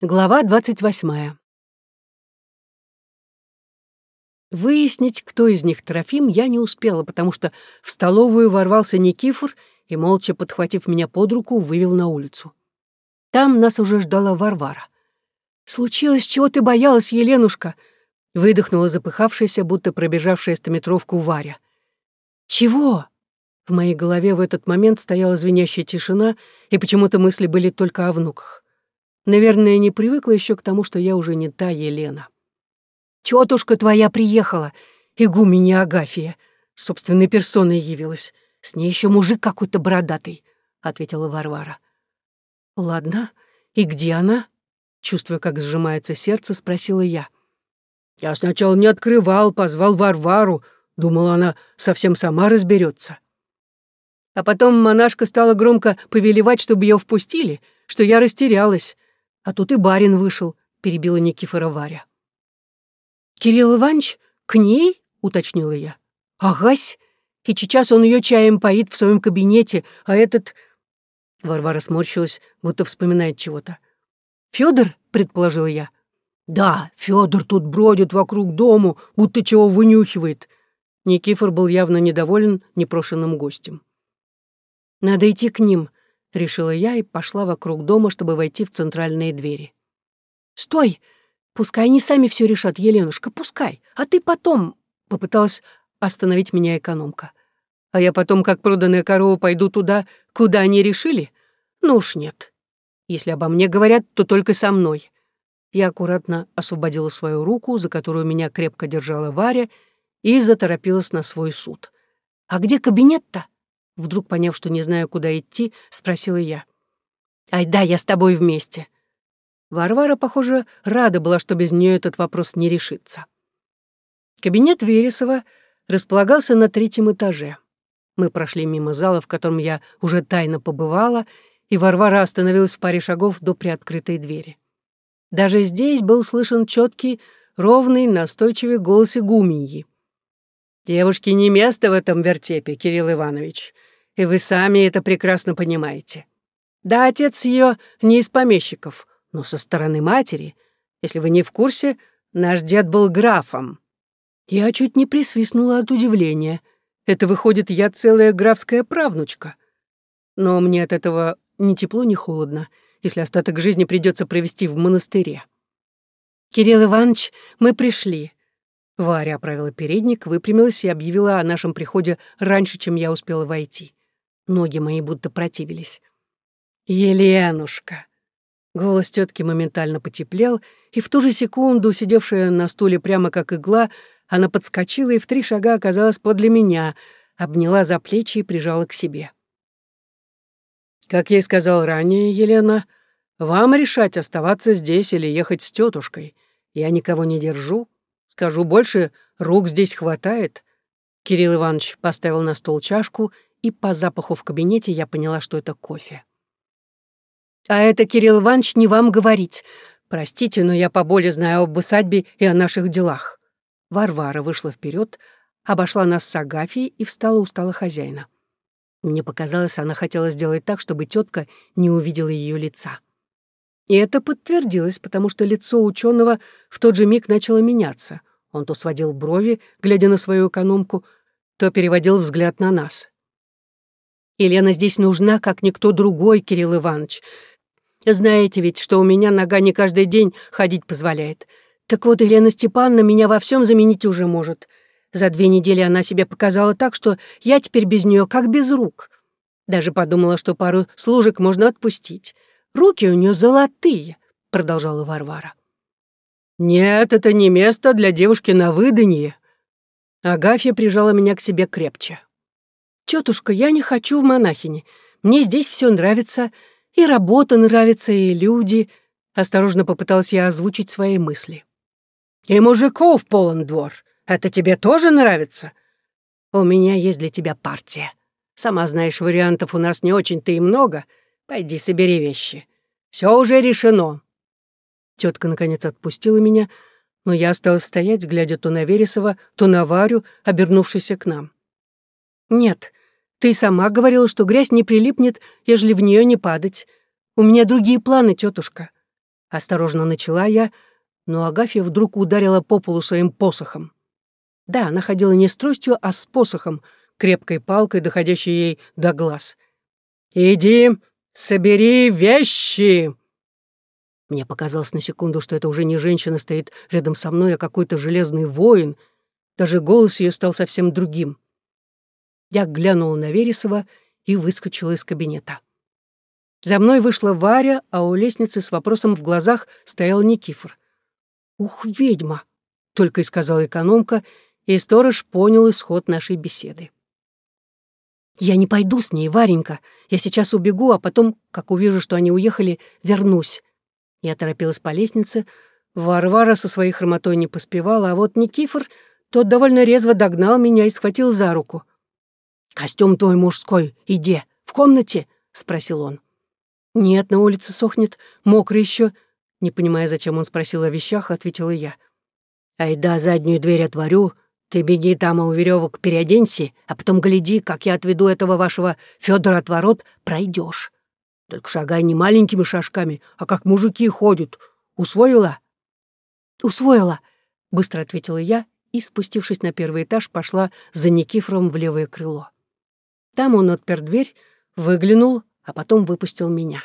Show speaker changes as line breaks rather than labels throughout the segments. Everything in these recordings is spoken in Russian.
Глава двадцать восьмая. Выяснить, кто из них Трофим, я не успела, потому что в столовую ворвался Никифор и, молча подхватив меня под руку, вывел на улицу. Там нас уже ждала Варвара. «Случилось, чего ты боялась, Еленушка?» — выдохнула запыхавшаяся, будто пробежавшая стометровку Варя. «Чего?» В моей голове в этот момент стояла звенящая тишина, и почему-то мысли были только о внуках. Наверное, не привыкла еще к тому, что я уже не та Елена. Тетушка твоя приехала, игуменя Агафия, собственной персоной явилась. С ней еще мужик какой-то бородатый, — ответила Варвара. Ладно, и где она? Чувствуя, как сжимается сердце, спросила я. Я сначала не открывал, позвал Варвару, думала, она совсем сама разберется. А потом монашка стала громко повелевать, чтобы ее впустили, что я растерялась. А тут и барин вышел, перебила Никифора Варя. Кирилл Иванович к ней? уточнила я. Агась, и сейчас он ее чаем поит в своем кабинете, а этот... Варвара сморщилась, будто вспоминает чего-то. Федор, предположила я. Да, Федор тут бродит вокруг дому, будто чего вынюхивает. Никифор был явно недоволен непрошенным гостем. Надо идти к ним, — решила я и пошла вокруг дома, чтобы войти в центральные двери. «Стой! Пускай они сами все решат, Еленушка, пускай. А ты потом...» — попыталась остановить меня экономка. «А я потом, как проданная корова, пойду туда, куда они решили? Ну уж нет. Если обо мне говорят, то только со мной». Я аккуратно освободила свою руку, за которую меня крепко держала Варя, и заторопилась на свой суд. «А где кабинет-то?» Вдруг поняв, что не знаю, куда идти, спросила я. «Ай да, я с тобой вместе». Варвара, похоже, рада была, что без нее этот вопрос не решится. Кабинет Вересова располагался на третьем этаже. Мы прошли мимо зала, в котором я уже тайно побывала, и Варвара остановилась в паре шагов до приоткрытой двери. Даже здесь был слышен четкий, ровный, настойчивый голос игуменьи. «Девушке не место в этом вертепе, Кирилл Иванович и вы сами это прекрасно понимаете. Да, отец ее не из помещиков, но со стороны матери, если вы не в курсе, наш дед был графом. Я чуть не присвистнула от удивления. Это выходит, я целая графская правнучка. Но мне от этого ни тепло, ни холодно, если остаток жизни придется провести в монастыре. «Кирилл Иванович, мы пришли». Варя оправила передник, выпрямилась и объявила о нашем приходе раньше, чем я успела войти. Ноги мои будто противились. «Еленушка!» Голос тетки моментально потеплел, и в ту же секунду, сидевшая на стуле прямо как игла, она подскочила и в три шага оказалась подле меня, обняла за плечи и прижала к себе. «Как я и сказал ранее, Елена, вам решать, оставаться здесь или ехать с тетушкой. Я никого не держу. Скажу больше, рук здесь хватает». Кирилл Иванович поставил на стол чашку и по запаху в кабинете я поняла, что это кофе. «А это, Кирилл Иванович, не вам говорить. Простите, но я поболее знаю об усадьбе и о наших делах». Варвара вышла вперед, обошла нас с Агафией и встала у стола хозяина. Мне показалось, она хотела сделать так, чтобы тетка не увидела ее лица. И это подтвердилось, потому что лицо ученого в тот же миг начало меняться. Он то сводил брови, глядя на свою экономку, то переводил взгляд на нас. Елена здесь нужна, как никто другой, Кирилл Иванович. Знаете ведь, что у меня нога не каждый день ходить позволяет. Так вот, Елена Степановна меня во всем заменить уже может. За две недели она себя показала так, что я теперь без нее как без рук. Даже подумала, что пару служек можно отпустить. Руки у нее золотые, продолжала Варвара. Нет, это не место для девушки на выданье. Агафья прижала меня к себе крепче. «Тетушка, я не хочу в монахини. Мне здесь все нравится, и работа нравится, и люди». Осторожно попыталась я озвучить свои мысли. «И мужиков полон двор. Это тебе тоже нравится?» «У меня есть для тебя партия. Сама знаешь, вариантов у нас не очень-то и много. Пойди собери вещи. Все уже решено». Тетка наконец отпустила меня, но я осталась стоять, глядя то на Вересова, то на Варю, обернувшуюся к нам. «Нет, ты сама говорила, что грязь не прилипнет, ежели в нее не падать. У меня другие планы, тетушка. Осторожно начала я, но Агафья вдруг ударила по полу своим посохом. Да, она ходила не с тростью, а с посохом, крепкой палкой, доходящей ей до глаз. «Иди, собери вещи!» Мне показалось на секунду, что это уже не женщина стоит рядом со мной, а какой-то железный воин. Даже голос ее стал совсем другим. Я глянула на Вересова и выскочила из кабинета. За мной вышла Варя, а у лестницы с вопросом в глазах стоял Никифор. «Ух, ведьма!» — только и сказала экономка, и сторож понял исход нашей беседы. «Я не пойду с ней, Варенька. Я сейчас убегу, а потом, как увижу, что они уехали, вернусь». Я торопилась по лестнице. Варвара со своей хромотой не поспевала, а вот Никифор, тот довольно резво догнал меня и схватил за руку. «Костюм твой мужской, иди, в комнате?» — спросил он. «Нет, на улице сохнет, мокрый еще. Не понимая, зачем он спросил о вещах, ответила я. «Айда, заднюю дверь отворю, ты беги там у веревок переоденься, а потом гляди, как я отведу этого вашего Федора от ворот, пройдешь. Только шагай не маленькими шажками, а как мужики ходят. Усвоила?» «Усвоила», — быстро ответила я и, спустившись на первый этаж, пошла за Никифором в левое крыло. Там он отпер дверь, выглянул, а потом выпустил меня.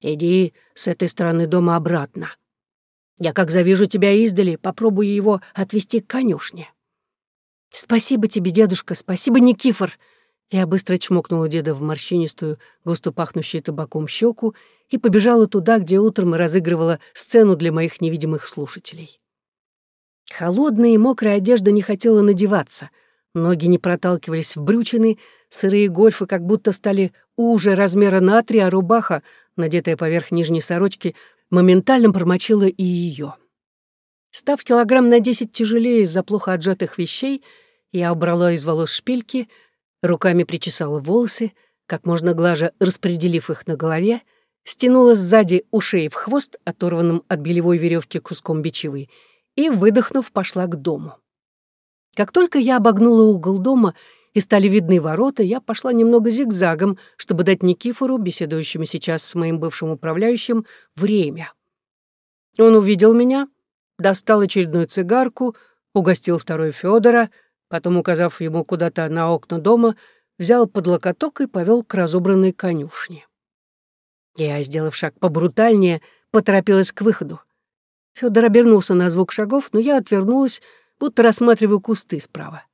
«Иди с этой стороны дома обратно. Я, как завижу тебя издали, попробую его отвести к конюшне». «Спасибо тебе, дедушка, спасибо, Никифор!» Я быстро чмокнула деда в морщинистую, густо пахнущую табаком щеку и побежала туда, где утром разыгрывала сцену для моих невидимых слушателей. Холодная и мокрая одежда не хотела надеваться, ноги не проталкивались в брючины, сырые гольфы как будто стали уже размера на три, а рубаха, надетая поверх нижней сорочки, моментально промочила и ее. Став килограмм на десять тяжелее из-за плохо отжатых вещей, я убрала из волос шпильки, руками причесала волосы, как можно глаже распределив их на голове, стянула сзади ушей в хвост, оторванным от белевой веревки куском бичевы, и, выдохнув, пошла к дому. Как только я обогнула угол дома и стали видны ворота, я пошла немного зигзагом, чтобы дать Никифору, беседующему сейчас с моим бывшим управляющим, время. Он увидел меня, достал очередную цигарку, угостил второй Федора, потом, указав ему куда-то на окна дома, взял под локоток и повел к разобранной конюшне. Я, сделав шаг побрутальнее, поторопилась к выходу. Федор обернулся на звук шагов, но я отвернулась, будто рассматриваю кусты справа.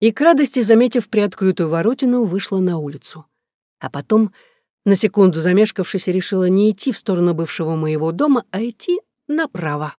И к радости, заметив приоткрытую воротину, вышла на улицу. А потом, на секунду замешкавшись, решила не идти в сторону бывшего моего дома, а идти направо.